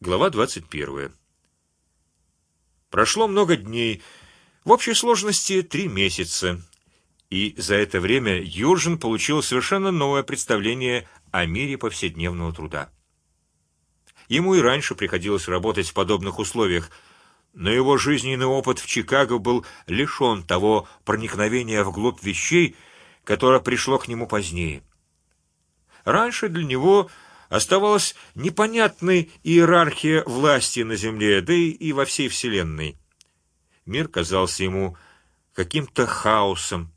Глава двадцать первая. Прошло много дней, в общей сложности три месяца, и за это время Юржин получил совершенно новое представление о мире повседневного труда. Ему и раньше приходилось работать в подобных условиях, но его жизненный опыт в Чикаго был лишен того проникновения вглубь вещей, которое пришло к нему позднее. Раньше для него оставалась непонятной иерархия власти на земле, да и во всей вселенной. Мир казался ему каким-то хаосом.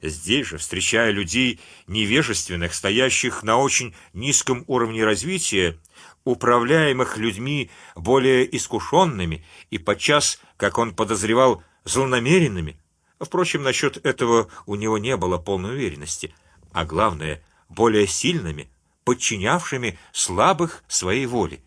Здесь же, встречая людей невежественных, стоящих на очень низком уровне развития, управляемых людьми более искушенными и подчас, как он подозревал, злонамеренными. Впрочем, насчет этого у него не было полной уверенности, а главное, более сильными, подчинявшими слабых своей воле.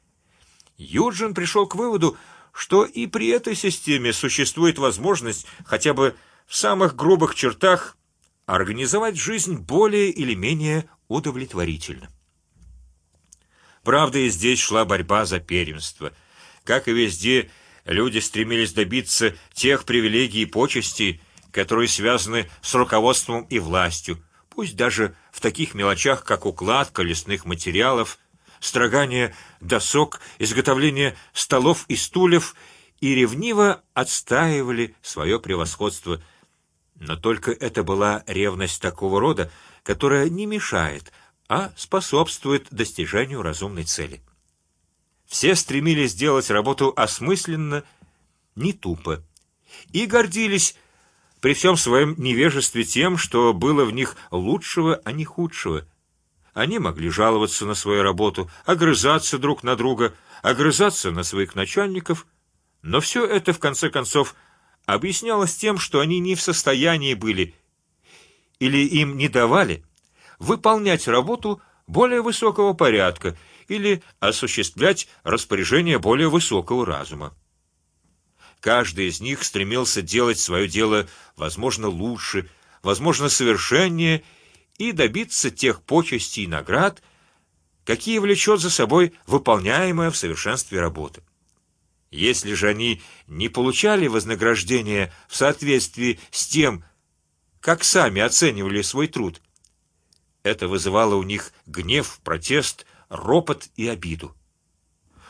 Юджин пришел к выводу, что и при этой системе существует возможность хотя бы в самых грубых чертах организовать жизнь более или менее удовлетворительно. Правда, и здесь шла борьба за первенство, как и везде. Люди стремились добиться тех привилегий и почестей, которые связаны с руководством и властью, пусть даже в таких мелочах, как укладка лесных материалов, строгание досок, изготовление столов и стульев, и ревниво отстаивали свое превосходство. Но только это была ревность такого рода, которая не мешает, а способствует достижению разумной цели. Все стремились сделать работу осмысленно, не тупо, и гордились при всем своем невежестве тем, что было в них лучшего, а не худшего. Они могли жаловаться на свою работу, огрызаться друг на друга, огрызаться на своих начальников, но все это в конце концов объяснялось тем, что они не в состоянии были или им не давали выполнять работу более высокого порядка или осуществлять распоряжение более высокого разума. Каждый из них стремился делать свое дело, возможно, лучше, возможно, совершеннее и добиться тех почестей и наград, какие влечет за собой выполняемая в совершенстве работа. Если же они не получали вознаграждения в соответствии с тем, как сами оценивали свой труд, это вызывало у них гнев, протест, ропот и обиду.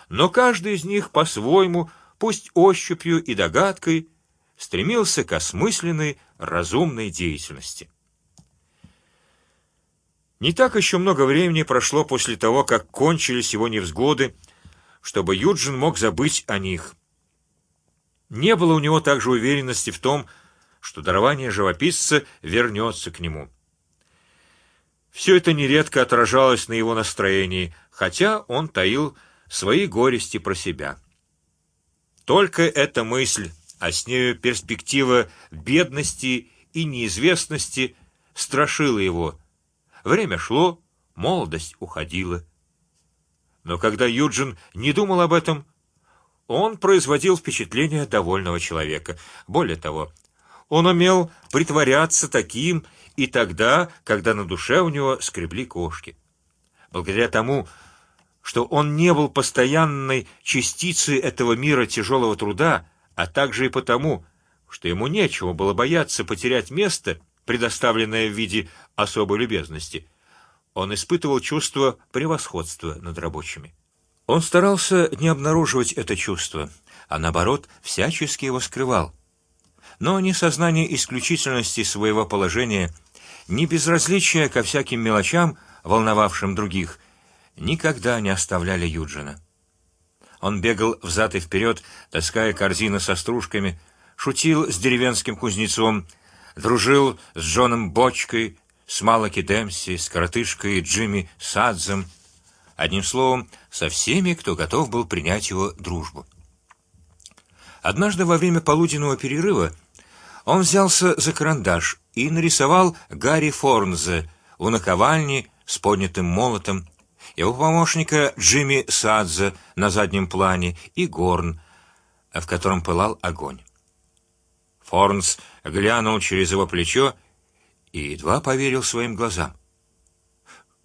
Но каждый из них по-своему пусть ощупью и догадкой, стремился к осмысленной, разумной деятельности. Не так еще много времени прошло после того, как кончились его невзгоды, чтобы Юджин мог забыть о них. Не было у него также уверенности в том, что дарование живописца вернется к нему. Все это нередко отражалось на его настроении, хотя он таил свои горести про себя. Только эта мысль, а с нею перспектива бедности и неизвестности страшила его. Время шло, молодость уходила. Но когда Юджин не думал об этом, он производил впечатление довольного человека. Более того, он умел притворяться таким и тогда, когда на душе у него скребли кошки. Благодаря тому, что он не был постоянной частицей этого мира тяжелого труда, а также и потому, что ему нечего было бояться потерять место, предоставленное в виде особой любезности. Он испытывал чувство превосходства над рабочими. Он старался не обнаруживать это чувство, а наоборот всячески его скрывал. Но ни сознание исключительности своего положения, ни безразличие ко всяким мелочам, волновавшим других, никогда не оставляли Юджина. Он бегал взад и вперед, таская корзины со стружками, шутил с деревенским кузнецом, дружил с Джоном Бочкой, с Малаки Демси, с коротышкой Джимми Садзом, одним словом, со всеми, кто готов был принять его дружбу. Однажды во время полуденного перерыва он взялся за карандаш и нарисовал Гарри Форнзе у наковальни с поднятым молотом его помощника Джимми Садза на заднем плане и горн, в котором пылал огонь. Форнс глянул через его плечо и едва поверил своим глазам.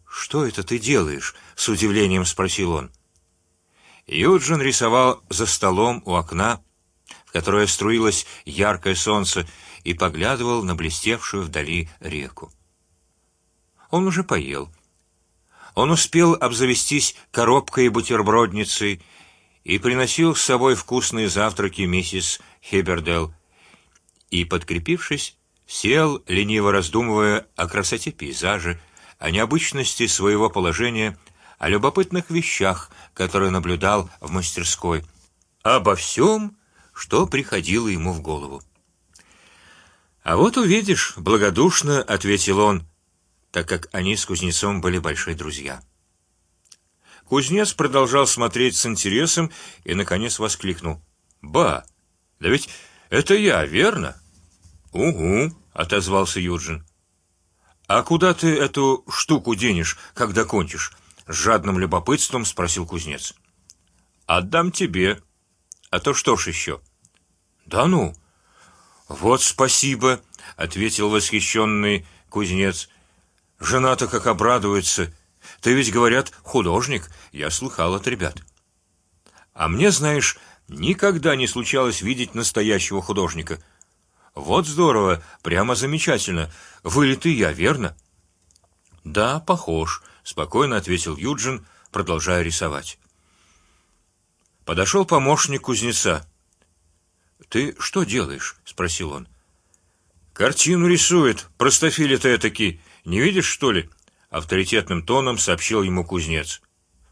Что это ты делаешь? с удивлением спросил он. Юджин рисовал за столом у окна, в которое струилось яркое солнце, и поглядывал на блестевшую вдали реку. Он уже поел. Он успел обзавестись коробкой и бутербродницей и приносил с собой вкусные завтраки миссис Хибердел. И подкрепившись, сел лениво раздумывая о красоте пейзажа, о необычности своего положения, о любопытных вещах, которые наблюдал в мастерской, обо всем, что приходило ему в голову. А вот увидишь, благодушно ответил он, так как они с кузнецом были большие друзья. Кузнец продолжал смотреть с интересом и наконец воскликнул: "Ба, да ведь это я, верно?" "Угу", отозвался Юджин. А куда ты эту штуку денешь, когда кончишь? С жадным любопытством спросил кузнец. Отдам тебе. А то что ж еще? Да ну. Вот спасибо, ответил восхищенный кузнец. Жена-то как обрадуется. Ты ведь говорят художник. Я слыхал от ребят. А мне, знаешь, никогда не случалось видеть настоящего художника. Вот здорово, прямо замечательно. Вылитый я, верно? Да, похож. Спокойно ответил Юджин, продолжая рисовать. Подошел помощник кузнеца. Ты что делаешь? спросил он. Картину рисует, простофиля-то таки. Не видишь что ли? Авторитетным тоном сообщил ему кузнец.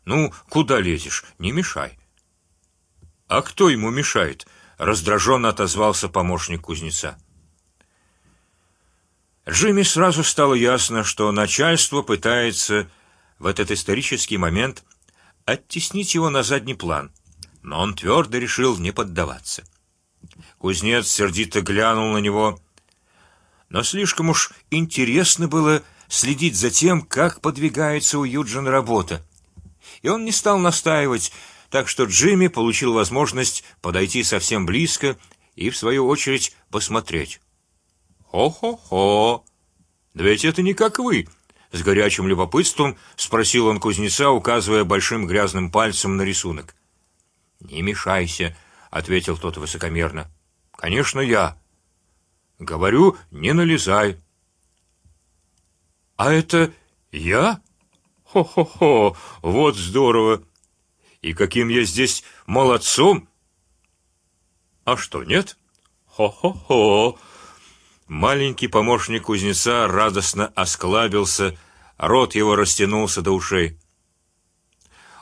Ну, куда лезешь? Не мешай. А кто ему мешает? раздраженно отозвался помощник кузнеца. Джимми сразу стало ясно, что начальство пытается в этот исторический момент оттеснить его на задний план, но он твердо решил не поддаваться. Кузнец сердито глянул на него, но слишком уж интересно было следить за тем, как подвигается у Юджина работа, и он не стал настаивать, так что Джимми получил возможность подойти совсем близко и в свою очередь посмотреть. Хо-хо-хо! Да ведь это не как вы! С горячим любопытством спросил он кузнеца, указывая большим грязным пальцем на рисунок. Не мешайся, ответил тот высокомерно. Конечно я. Говорю, не налезай. А это я? Хо-хо-хо! Вот здорово! И каким я здесь молодцом? А что нет? Хо-хо-хо! Маленький помощник кузнеца радостно осклабился, рот его растянулся до ушей.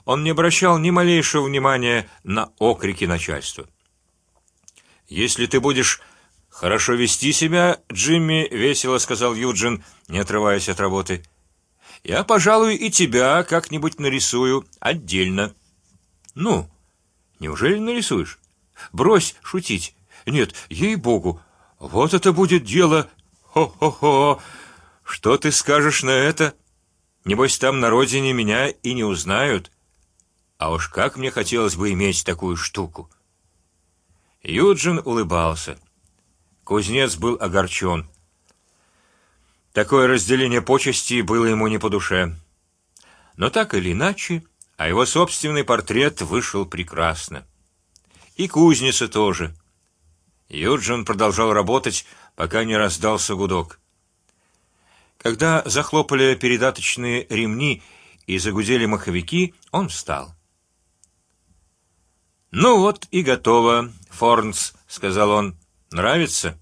Он не обращал ни малейшего внимания на окрики начальства. Если ты будешь хорошо вести себя, Джимми, весело сказал Юджин, не отрываясь от работы, я, пожалуй, и тебя как-нибудь нарисую отдельно. Ну, неужели нарисуешь? Брось шутить. Нет, ей богу, вот это будет дело. Хо-хо-хо. Что ты скажешь на это? Небось там на родине меня и не узнают. А уж как мне хотелось бы иметь такую штуку. Юджин улыбался. Кузнец был огорчен. Такое разделение почестей было ему не по душе. Но так или иначе, а его собственный портрет вышел прекрасно. И кузница тоже. Юджин продолжал работать, пока не раздался гудок. Когда захлопали передаточные ремни и загудели маховики, он встал. Ну вот и готово, Форнс, сказал он. Нравится?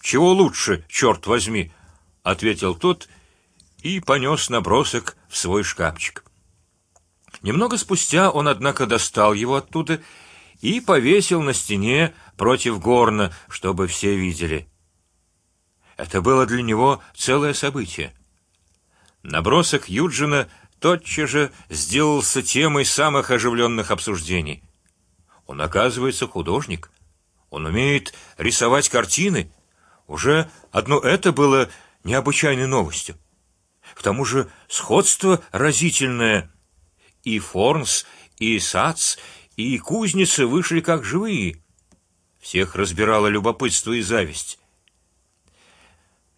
Чего лучше, черт возьми, ответил тот и понес набросок в свой шкафчик. Немного спустя он, однако, достал его оттуда и повесил на стене против горна, чтобы все видели. Это было для него целое событие. Набросок Юджина тотчас же сделался темой самых оживленных обсуждений. Он оказывается художник, он умеет рисовать картины. Уже одно это было необычайной новостью. К тому же сходство разительное. И Форнс, и Сац, и кузницы вышли как живые. Всех разбирало любопытство и зависть.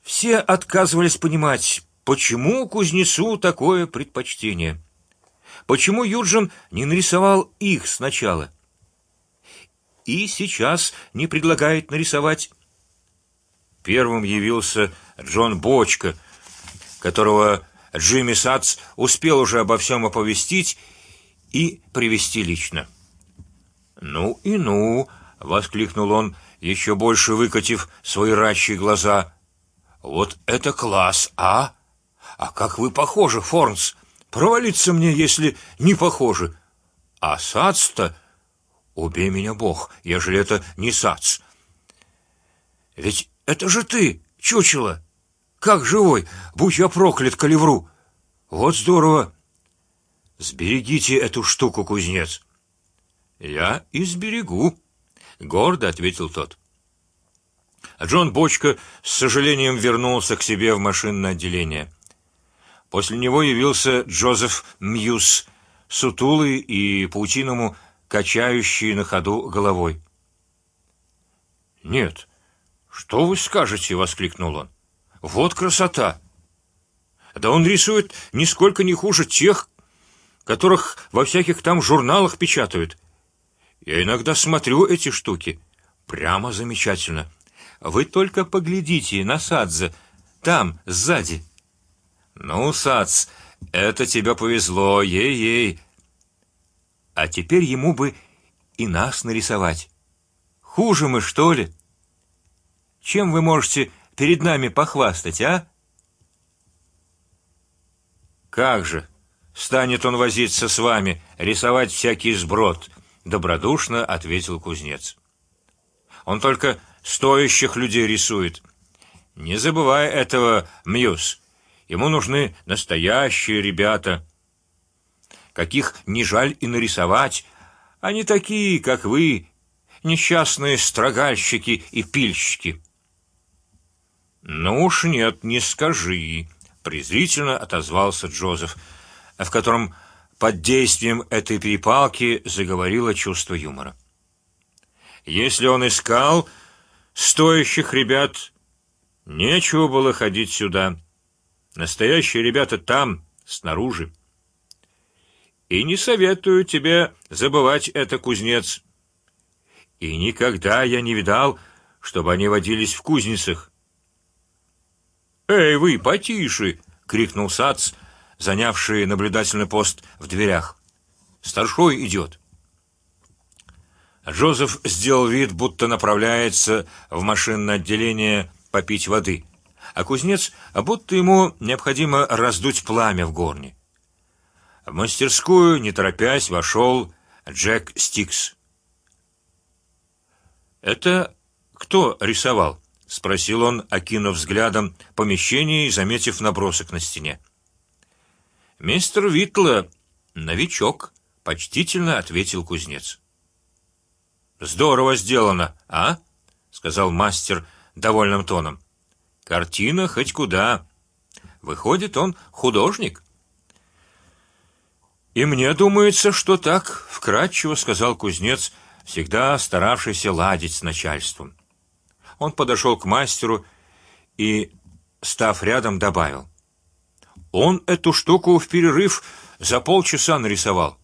Все отказывались понимать, почему кузнецу такое предпочтение. Почему Юджин не нарисовал их сначала? И сейчас не предлагает нарисовать. Первым явился Джон Бочка, которого Джимми Сац успел уже обо всем оповестить и привести лично. Ну и ну, воскликнул он, еще больше выкатив свои рачьи глаза. Вот это класс, а? А как вы похожи, Форнс? Провалиться мне, если не похожи. А Сац-то, убей меня Бог, ежели это не Сац. Ведь это же ты, чучело. Как живой, будь я проклят, калевру. Вот здорово. Сберегите эту штуку, кузнец. Я и сберегу, гордо ответил тот. Джон Бочка с сожалением вернулся к себе в машинное отделение. После него явился Джозеф Мьюз, сутулый и паутиному качающий на ходу головой. Нет, что вы скажете? воскликнул он. Вот красота! Да он рисует нисколько не хуже тех, которых во всяких там журналах печатают. Я иногда смотрю эти штуки, прямо замечательно. Вы только поглядите на Садзе, там сзади. Ну, Садз, это тебе повезло, ей-ей. А теперь ему бы и нас нарисовать. Хуже мы что ли? Чем вы можете перед нами похвастать, а? Как же станет он возиться с вами, рисовать всякий сброд? Добродушно ответил кузнец. Он только стоящих людей рисует. Не забывай этого, Мьюз. Ему нужны настоящие ребята, каких не жаль и нарисовать, не такие, как вы, несчастные строгальщики и пильщики. Ну уж нет, не скажи, презрительно отозвался Джозеф, в котором под действием этой перепалки заговорило чувство юмора. Если он искал стоящих ребят, нечего было ходить сюда. Настоящие ребята там снаружи. И не советую тебе забывать это, кузнец. И никогда я не видал, чтобы они водились в кузницах. Эй, вы, потише! крикнул Сац, занявший наблюдательный пост в дверях. Старшой идет. Джозеф сделал вид, будто направляется в машинное отделение попить воды, а кузнец, будто ему необходимо раздуть пламя в горне. В мастерскую, не торопясь, вошел Джек Стикс. Это кто рисовал? спросил он, окинув взглядом помещение и заметив набросок на стене. Мистер Витла, новичок, почтительно ответил кузнец. Здорово сделано, а? сказал мастер довольным тоном. Картина хоть куда. Выходит, он художник. И мне думается, что так, вкратчиво сказал кузнец, всегда старавшийся ладить с начальством. Он подошел к мастеру и, став рядом, добавил: "Он эту штуку в перерыв за полчаса нарисовал.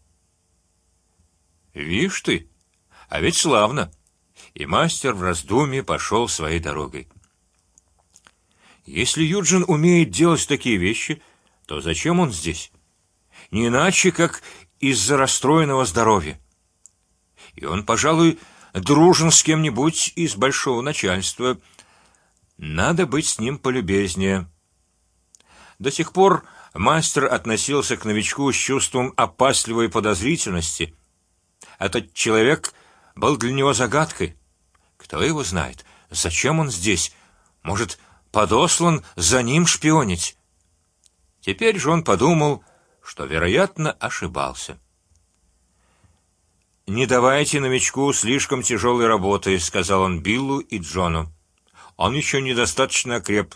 Вишь ты, а ведь славно. И мастер в раздумье пошел своей дорогой. Если Юджин умеет делать такие вещи, то зачем он здесь? Не иначе, как из-за расстроенного здоровья. И он, пожалуй, дружен с кем-нибудь из большого начальства. Надо быть с ним полюбезнее. До сих пор мастер относился к новичку с чувством опасливой подозрительности. Этот человек был для него загадкой. Кто его знает? Зачем он здесь? Может, подослан за ним шпионить? Теперь же он подумал, что вероятно ошибался. Не давайте новичку слишком тяжелой работы, сказал он Биллу и Джону. Он еще недостаточно креп,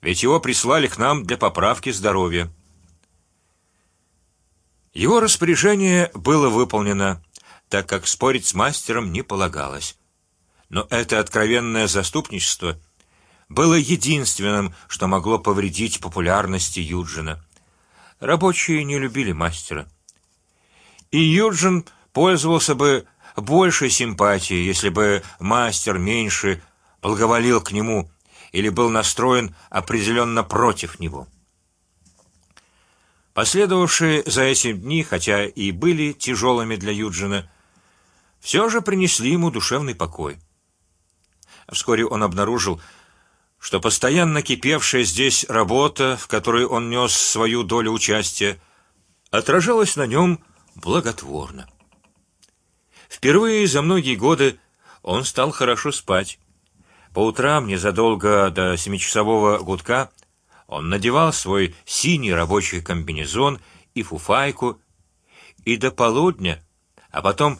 ведь его прислали к нам для поправки здоровья. Его распоряжение было выполнено так как спорить с мастером не полагалось. Но это откровенное заступничество было единственным, что могло повредить популярности Юджина. Рабочие не любили мастера, И Юджин пользовался бы большей симпатией, если бы мастер меньше благоволил к нему или был настроен определенно против него. Последовавшие за этим дни, хотя и были тяжелыми для Юджина, все же принесли ему душевный покой. Вскоре он обнаружил, что постоянно кипевшая здесь работа, в которой он нес свою долю участия, отражалась на нем благотворно. Впервые за многие годы он стал хорошо спать. По утрам, незадолго до семичасового гудка, он надевал свой синий рабочий комбинезон и фуфайку, и до полудня, а потом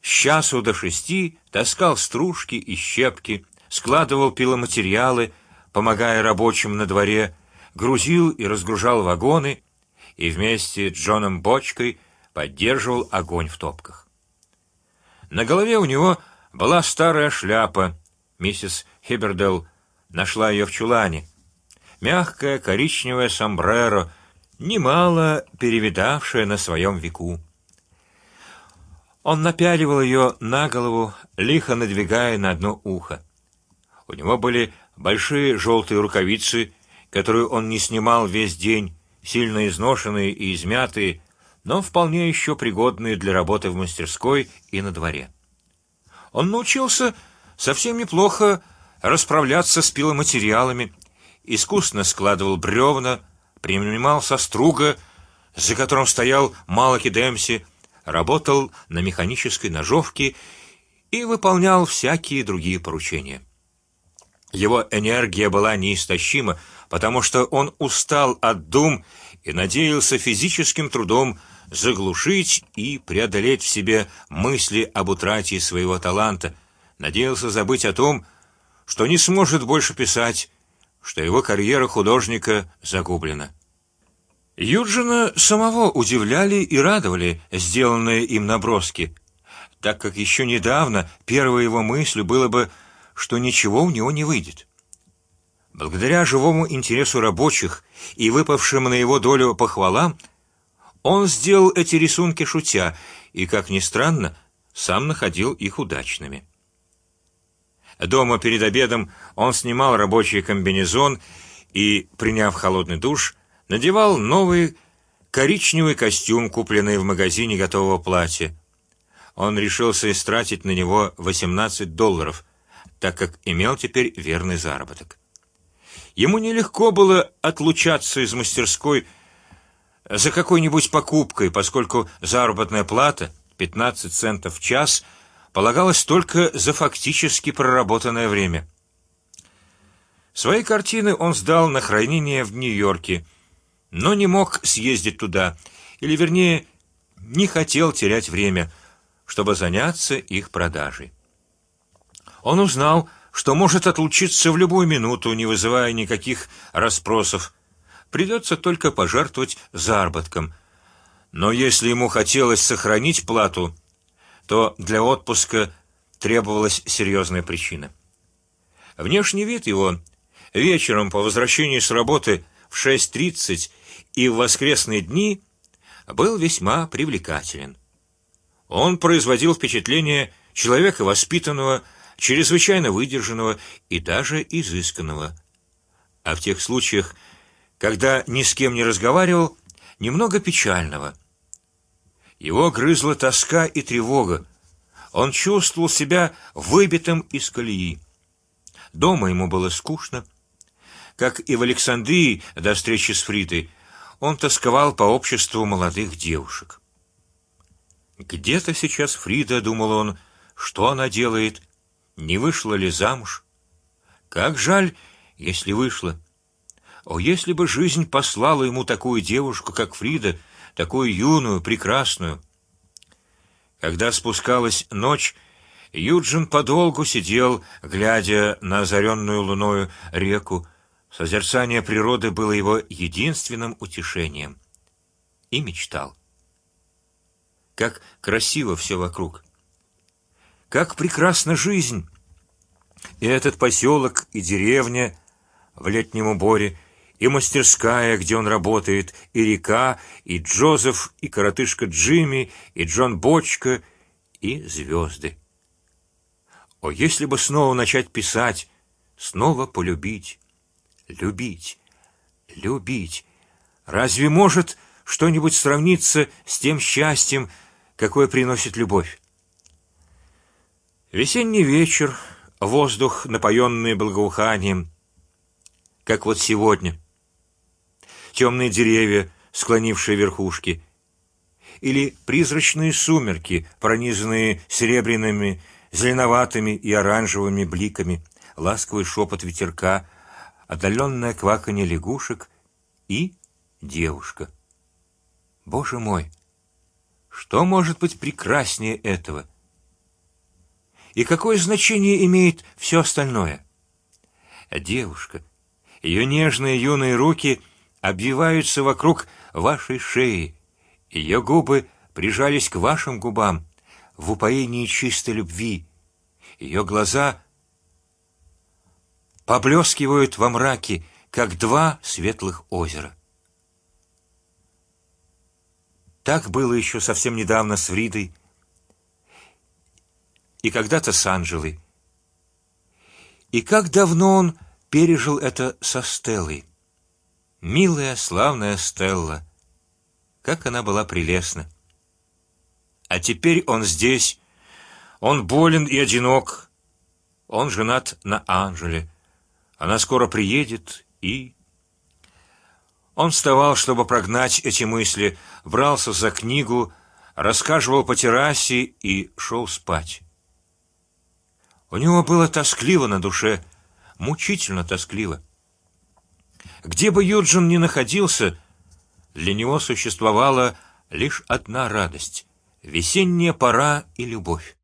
с часу до шести таскал стружки и щепки, складывал пиломатериалы, помогая рабочим на дворе, грузил и разгружал вагоны, и вместе с Джоном Бочкой поддерживал огонь в топках. На голове у него была старая шляпа, Миссис Хибердел нашла ее в чулане. Мягкое коричневое сомбреро, немало перевидавшее на своем веку. Он напяливал ее на голову, лихо надвигая на одно ухо. У него были большие желтые рукавицы, которые он не снимал весь день, сильно изношенные и измятые, но вполне еще пригодные для работы в мастерской и на дворе. Он научился совсем неплохо расправляться с пиломатериалами, искусно складывал бревна, принимал со струга, за которым стоял Малаки Демси, работал на механической ножовке и выполнял всякие другие поручения. Его энергия была неистощима, потому что он устал от дум и надеялся физическим трудом заглушить и преодолеть в себе мысли об утрате своего таланта надеялся забыть о том, что не сможет больше писать, что его карьера художника загублена. Юджина самого удивляли и радовали сделанные им наброски, так как еще недавно первой его мыслью было бы, что ничего у него не выйдет. Благодаря живому интересу рабочих и выпавшим на его долю похвалам, он сделал эти рисунки шутя и, как ни странно, сам находил их удачными. Дома перед обедом он снимал рабочий комбинезон и, приняв холодный душ, надевал новый коричневый костюм, купленный в магазине готового платья. Он решился истратить на него 18 долларов, так как имел теперь верный заработок. Ему нелегко было отлучаться из мастерской за какой-нибудь покупкой, поскольку заработная плата 15 центов в час полагалось только за фактически проработанное время. Свои картины он сдал на хранение в Нью-Йорке, но не мог съездить туда, или вернее, не хотел терять время, чтобы заняться их продажей. Он узнал, что может отлучиться в любую минуту, не вызывая никаких расспросов. Придется только пожертвовать заработком. Но если ему хотелось сохранить плату, то для отпуска требовалась серьезная причина. Внешний вид его вечером по возвращении с работы в шесть тридцать и в воскресные дни был весьма привлекателен. Он производил впечатление человека воспитанного, чрезвычайно выдержанного и даже изысканного. А в тех случаях, когда ни с кем не разговаривал, немного печального. Его грызла тоска и тревога. Он чувствовал себя выбитым из колеи. Дома ему было скучно, как и в Александрии до встречи с Фридой. Он тосковал по обществу молодых девушек. Где-то сейчас Фрида, думал он, что она делает, не вышла ли замуж? Как жаль, если вышла. О, если бы жизнь послала ему такую девушку, как Фрида, такую юную, прекрасную. Когда спускалась ночь, Юджин подолгу сидел, глядя на озаренную луною реку. Созерцание природы было его единственным утешением. И мечтал. Как красиво все вокруг. Как прекрасна жизнь. И этот поселок, и деревня в летнем уборе, и мастерская, где он работает, и река, и Джозеф, и коротышка Джимми, и Джон Бочка, и звезды. О, если бы снова начать писать, снова полюбить, любить, любить. Разве может что-нибудь сравниться с тем счастьем, какое приносит любовь? Весенний вечер, воздух, напоенный благоуханием, как вот сегодня. Темные деревья, склонившие верхушки, или призрачные сумерки, пронизанные серебряными, зеленоватыми и оранжевыми бликами, ласковый шепот ветерка, отдаленное кваканье лягушек и девушка. Боже мой, что может быть прекраснее этого? И какое значение имеет все остальное? Девушка, ее нежные юные руки обвиваются вокруг вашей шеи, ее губы прижались к вашим губам в упоении чистой любви, ее глаза поблескивают во мраке, как два светлых озера. Так было еще совсем недавно с Фридой и когда-то с Анжелой. И как давно он пережил это со Стеллой. Милая, славная Стелла, как она была прелестна. А теперь он здесь, он болен и одинок, он женат на Анжеле. Она скоро приедет и он вставал, чтобы прогнать эти мысли, брался за книгу, рассказывал по террасе и шел спать. У него было тоскливо на душе, мучительно тоскливо. Где бы Юджин ни находился, для него существовала лишь одна радость: весенняя пора и любовь.